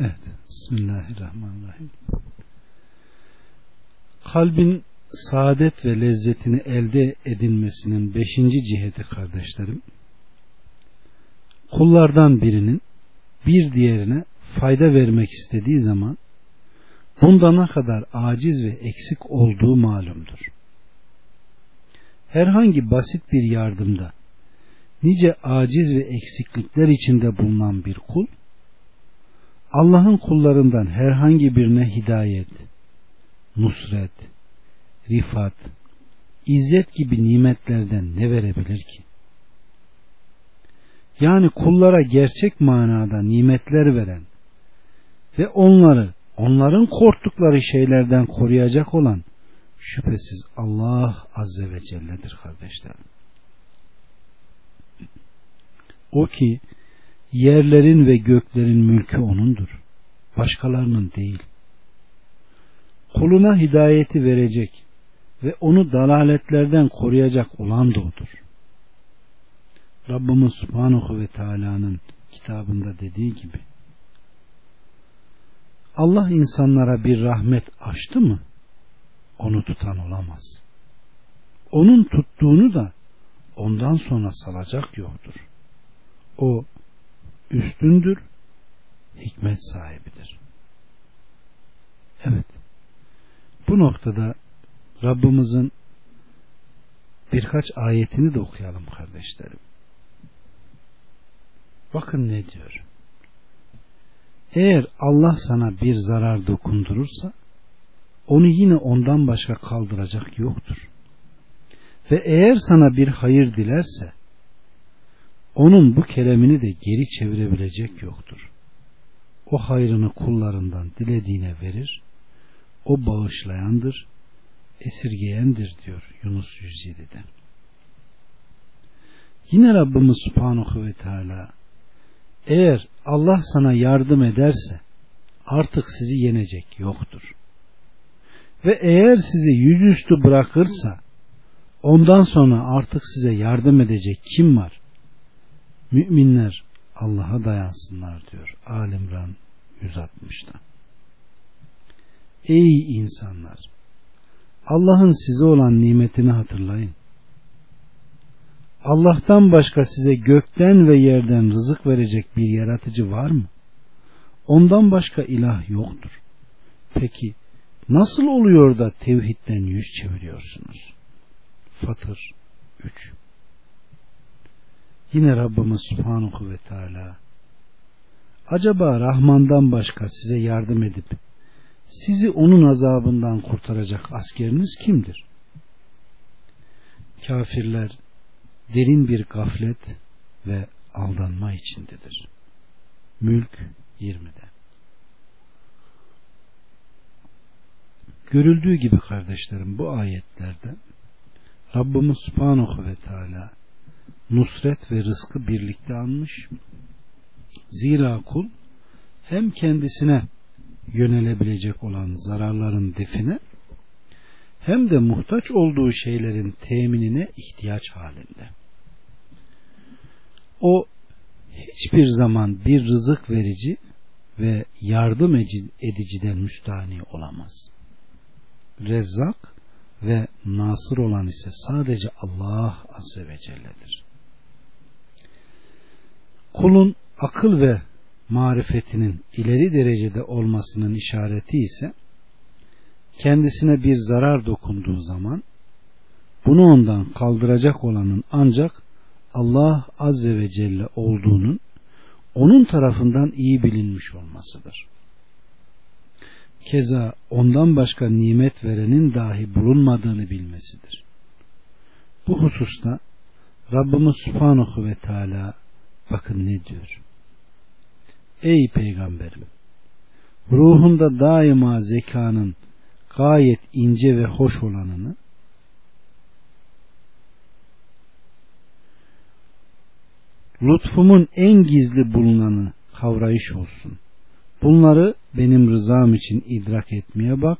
Evet. Bismillahirrahmanirrahim. Kalbin saadet ve lezzetini elde edilmesinin beşinci ciheti kardeşlerim, kullardan birinin bir diğerine fayda vermek istediği zaman bunda ne kadar aciz ve eksik olduğu malumdur. Herhangi basit bir yardımda nice aciz ve eksiklikler içinde bulunan bir kul Allah'ın kullarından herhangi birine hidayet, nusret, rifat, izzet gibi nimetlerden ne verebilir ki? Yani kullara gerçek manada nimetler veren ve onları onların korktukları şeylerden koruyacak olan şüphesiz Allah Azze ve Celle'dir kardeşlerim. O ki yerlerin ve göklerin mülkü O'nundur. Başkalarının değil. Kuluna hidayeti verecek ve onu dalaletlerden koruyacak olan da O'dur. Rabbimiz Subhanahu ve Teala'nın kitabında dediği gibi Allah insanlara bir rahmet açtı mı onu tutan olamaz. Onun tuttuğunu da ondan sonra salacak yoktur. O üstündür, hikmet sahibidir. Evet. Bu noktada Rabbimizin birkaç ayetini de okuyalım kardeşlerim. Bakın ne diyor. Eğer Allah sana bir zarar dokundurursa onu yine ondan başka kaldıracak yoktur. Ve eğer sana bir hayır dilerse onun bu kelamını de geri çevirebilecek yoktur. O hayrını kullarından dilediğine verir. O bağışlayandır, esirgeyendir diyor Yunus 107'de. Yine Rabbimiz Subhanahu ve Teala eğer Allah sana yardım ederse artık sizi yenecek yoktur. Ve eğer sizi yüzüstü bırakırsa ondan sonra artık size yardım edecek kim var? Müminler Allah'a dayansınlar diyor Alimran 160'da. Ey insanlar! Allah'ın size olan nimetini hatırlayın. Allah'tan başka size gökten ve yerden rızık verecek bir yaratıcı var mı? Ondan başka ilah yoktur. Peki nasıl oluyor da tevhidden yüz çeviriyorsunuz? Fatır 3 Yine Rabbimiz Subhanahu ve Teala acaba Rahman'dan başka size yardım edip sizi onun azabından kurtaracak askeriniz kimdir? Kafirler derin bir gaflet ve aldanma içindedir. Mülk 20'de. Görüldüğü gibi kardeşlerim bu ayetlerde Rabbimiz Subhanahu ve Teala nusret ve rızkı birlikte almış. Zira kul hem kendisine yönelebilecek olan zararların define hem de muhtaç olduğu şeylerin teminine ihtiyaç halinde. O hiçbir zaman bir rızık verici ve yardım ediciden müstahni olamaz. Rezzak ve nasır olan ise sadece Allah Azze ve Celle'dir. Kulun akıl ve marifetinin ileri derecede olmasının işareti ise kendisine bir zarar dokunduğu zaman bunu ondan kaldıracak olanın ancak Allah Azze ve Celle olduğunun onun tarafından iyi bilinmiş olmasıdır. Keza ondan başka nimet verenin dahi bulunmadığını bilmesidir. Bu hususta Rabbimiz Subhanahu ve Teala bakın ne diyor. Ey peygamberim ruhunda daima zekanın gayet ince ve hoş olanını lütfumun en gizli bulunanı kavrayış olsun. Bunları benim rızam için idrak etmeye bak.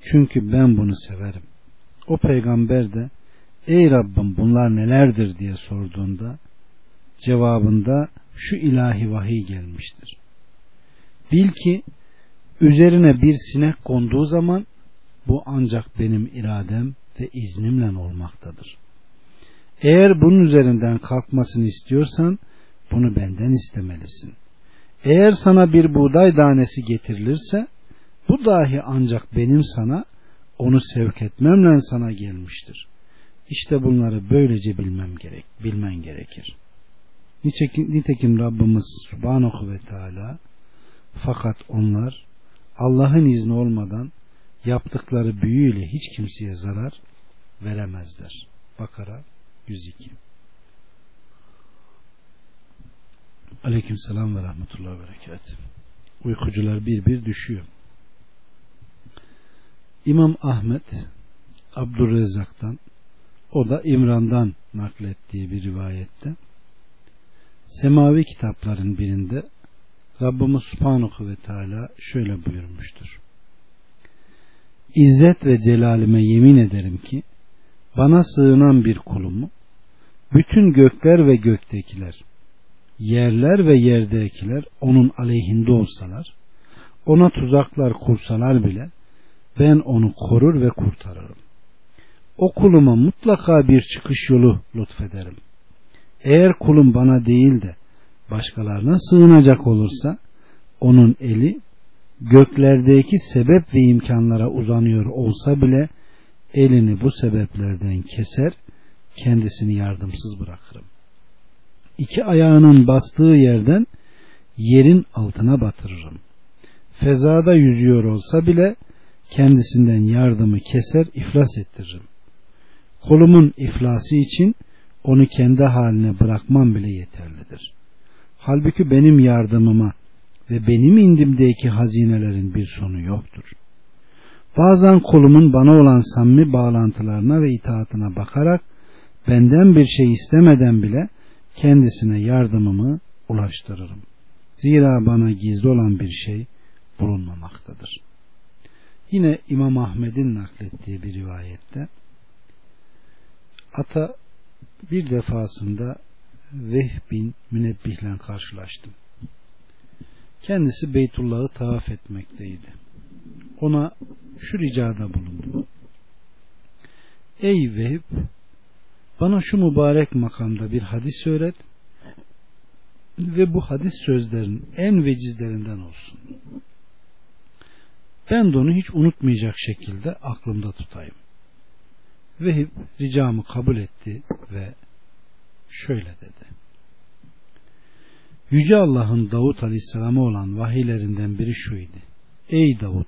Çünkü ben bunu severim. O peygamber de ey Rabbim bunlar nelerdir diye sorduğunda cevabında şu ilahi vahiy gelmiştir. Bil ki üzerine bir sinek konduğu zaman bu ancak benim iradem ve iznimle olmaktadır. Eğer bunun üzerinden kalkmasını istiyorsan bunu benden istemelisin. Eğer sana bir buğday tanesi getirilirse bu dahi ancak benim sana onu sevk etmemle sana gelmiştir. İşte bunları böylece bilmem gerek, bilmen gerekir. Nitekim, nitekim Rabbimiz Subhanahu ve Teala fakat onlar Allah'ın izni olmadan yaptıkları büyüyle hiç kimseye zarar veremezler. Bakara 102 Aleyküm selam ve rahmetullah ve berekat. Uykucular bir bir düşüyor. İmam Ahmet Abdurrezzak'tan o da İmran'dan naklettiği bir rivayette semavi kitapların birinde Rabbimiz Subhanahu ve Teala şöyle buyurmuştur. İzzet ve celalime yemin ederim ki bana sığınan bir kulumu bütün gökler ve göktekiler yerler ve yerdekiler onun aleyhinde olsalar ona tuzaklar kursalar bile ben onu korur ve kurtarırım. O kuluma mutlaka bir çıkış yolu lütfederim. Eğer kulum bana değil de başkalarına sığınacak olursa onun eli göklerdeki sebep ve imkanlara uzanıyor olsa bile elini bu sebeplerden keser kendisini yardımsız bırakırım. İki ayağının bastığı yerden yerin altına batırırım. Fezada yüzüyor olsa bile kendisinden yardımı keser iflas ettiririm. Kolumun iflası için onu kendi haline bırakmam bile yeterlidir. Halbuki benim yardımıma ve benim indimdeki hazinelerin bir sonu yoktur. Bazen kolumun bana olan samimi bağlantılarına ve itaatına bakarak benden bir şey istemeden bile kendisine yardımımı ulaştırırım. Zira bana gizli olan bir şey bulunmamaktadır. Yine İmam Ahmet'in naklettiği bir rivayette ata bir defasında Vehb bin Münebbihle karşılaştım. Kendisi Beytullah'ı tavaf etmekteydi. Ona şu ricada bulundu. Ey Vehb bana şu mübarek makamda bir hadis öğret ve bu hadis sözlerin en vecizlerinden olsun. Ben de onu hiç unutmayacak şekilde aklımda tutayım. Vehib ricamı kabul etti ve şöyle dedi. Yüce Allah'ın Davut Aleyhisselam'a olan vahiylerinden biri şuydu. Ey Davut!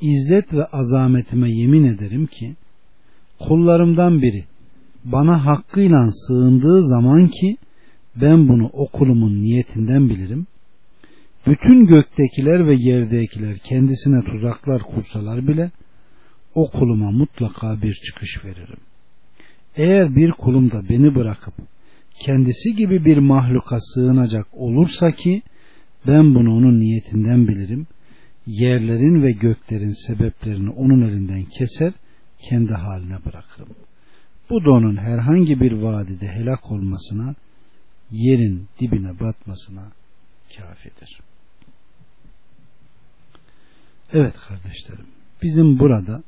İzzet ve azametime yemin ederim ki kullarımdan biri bana hakkıyla sığındığı zaman ki ben bunu okulumun niyetinden bilirim. Bütün göktekiler ve yerdekiler kendisine tuzaklar kursalar bile o kuluma mutlaka bir çıkış veririm. Eğer bir kulum da beni bırakıp kendisi gibi bir mahluka sığınacak olursa ki ben bunu onun niyetinden bilirim. Yerlerin ve göklerin sebeplerini onun elinden keser, kendi haline bırakırım. Bu da onun herhangi bir vadide helak olmasına, yerin dibine batmasına kafidir. Evet kardeşlerim, bizim burada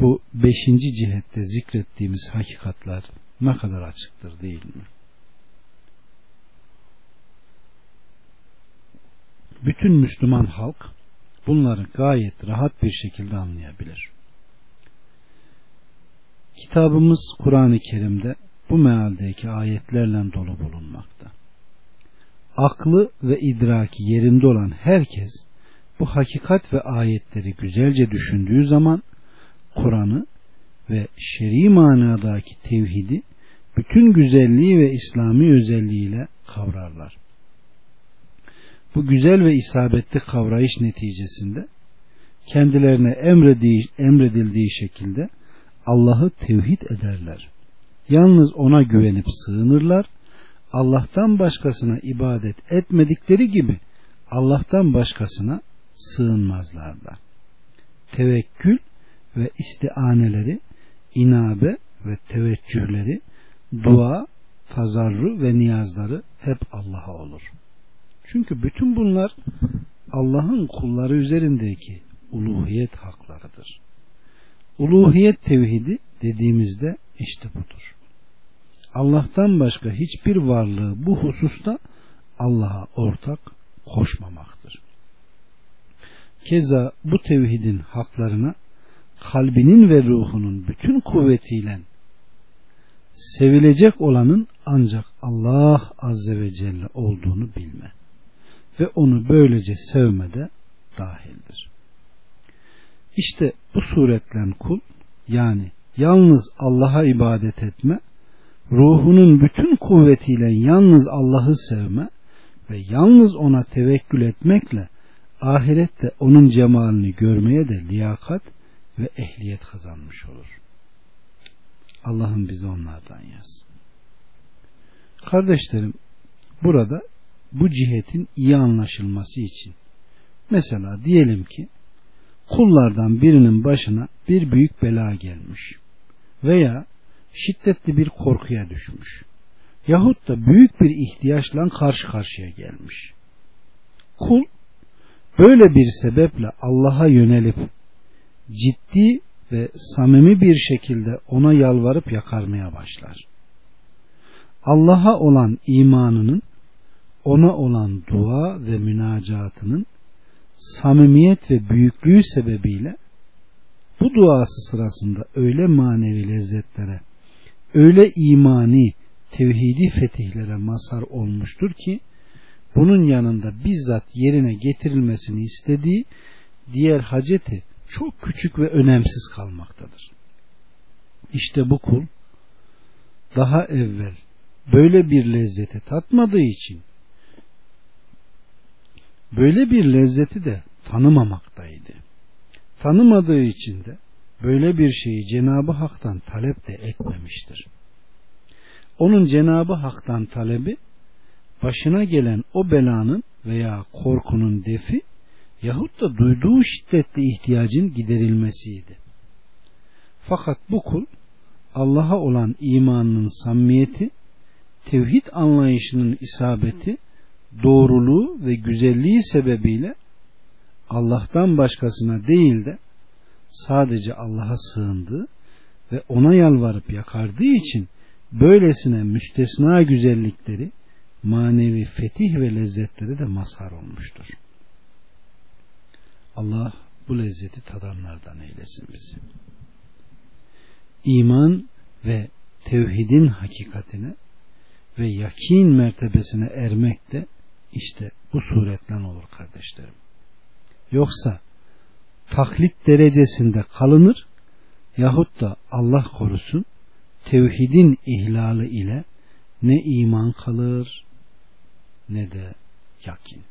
bu beşinci cihette zikrettiğimiz hakikatler ne kadar açıktır değil mi? Bütün Müslüman halk bunları gayet rahat bir şekilde anlayabilir. Kitabımız Kur'an-ı Kerim'de bu mealdeki ayetlerle dolu bulunmakta. Aklı ve idraki yerinde olan herkes bu hakikat ve ayetleri güzelce düşündüğü zaman Kur'an'ı ve şer'i manadaki tevhidi bütün güzelliği ve İslami özelliğiyle kavrarlar. Bu güzel ve isabetli kavrayış neticesinde kendilerine emredildiği şekilde Allah'ı tevhid ederler. Yalnız ona güvenip sığınırlar. Allah'tan başkasına ibadet etmedikleri gibi Allah'tan başkasına sığınmazlar da. Tevekkül ve istianeleri, inabe ve teveccühleri, dua, tazarru ve niyazları hep Allah'a olur. Çünkü bütün bunlar Allah'ın kulları üzerindeki uluhiyet haklarıdır. Uluhiyet tevhidi dediğimizde işte budur. Allah'tan başka hiçbir varlığı bu hususta Allah'a ortak koşmamaktır. Keza bu tevhidin haklarına kalbinin ve ruhunun bütün kuvvetiyle sevilecek olanın ancak Allah Azze ve Celle olduğunu bilme ve onu böylece sevmede dahildir. İşte bu suretle kul yani yalnız Allah'a ibadet etme, ruhunun bütün kuvvetiyle yalnız Allah'ı sevme ve yalnız ona tevekkül etmekle ahirette onun cemalini görmeye de liyakat ve ehliyet kazanmış olur. Allah'ım bizi onlardan yaz. Kardeşlerim, burada bu cihetin iyi anlaşılması için mesela diyelim ki kullardan birinin başına bir büyük bela gelmiş veya şiddetli bir korkuya düşmüş yahut da büyük bir ihtiyaçla karşı karşıya gelmiş. Kul böyle bir sebeple Allah'a yönelip ciddi ve samimi bir şekilde ona yalvarıp yakarmaya başlar. Allah'a olan imanının, ona olan dua ve münacatının samimiyet ve büyüklüğü sebebiyle bu duası sırasında öyle manevi lezzetlere, öyle imani, tevhidi fetihlere mazhar olmuştur ki bunun yanında bizzat yerine getirilmesini istediği diğer haceti çok küçük ve önemsiz kalmaktadır. İşte bu kul daha evvel böyle bir lezzeti tatmadığı için böyle bir lezzeti de tanımamaktaydı. Tanımadığı için de böyle bir şeyi Cenabı Hak'tan talep de etmemiştir. Onun Cenabı Hak'tan talebi başına gelen o belanın veya korkunun defi yahut da duyduğu şiddetli ihtiyacın giderilmesiydi. Fakat bu kul Allah'a olan imanının samimiyeti, tevhid anlayışının isabeti, doğruluğu ve güzelliği sebebiyle Allah'tan başkasına değil de sadece Allah'a sığındığı ve ona yalvarıp yakardığı için böylesine müstesna güzellikleri, manevi fetih ve lezzetleri de mazhar olmuştur. Allah bu lezzeti tadanlardan eylesin bizi. İman ve tevhidin hakikatine ve yakin mertebesine ermek de işte bu suretle olur kardeşlerim. Yoksa taklit derecesinde kalınır yahut da Allah korusun tevhidin ihlali ile ne iman kalır ne de yakin.